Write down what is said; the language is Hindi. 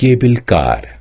cable car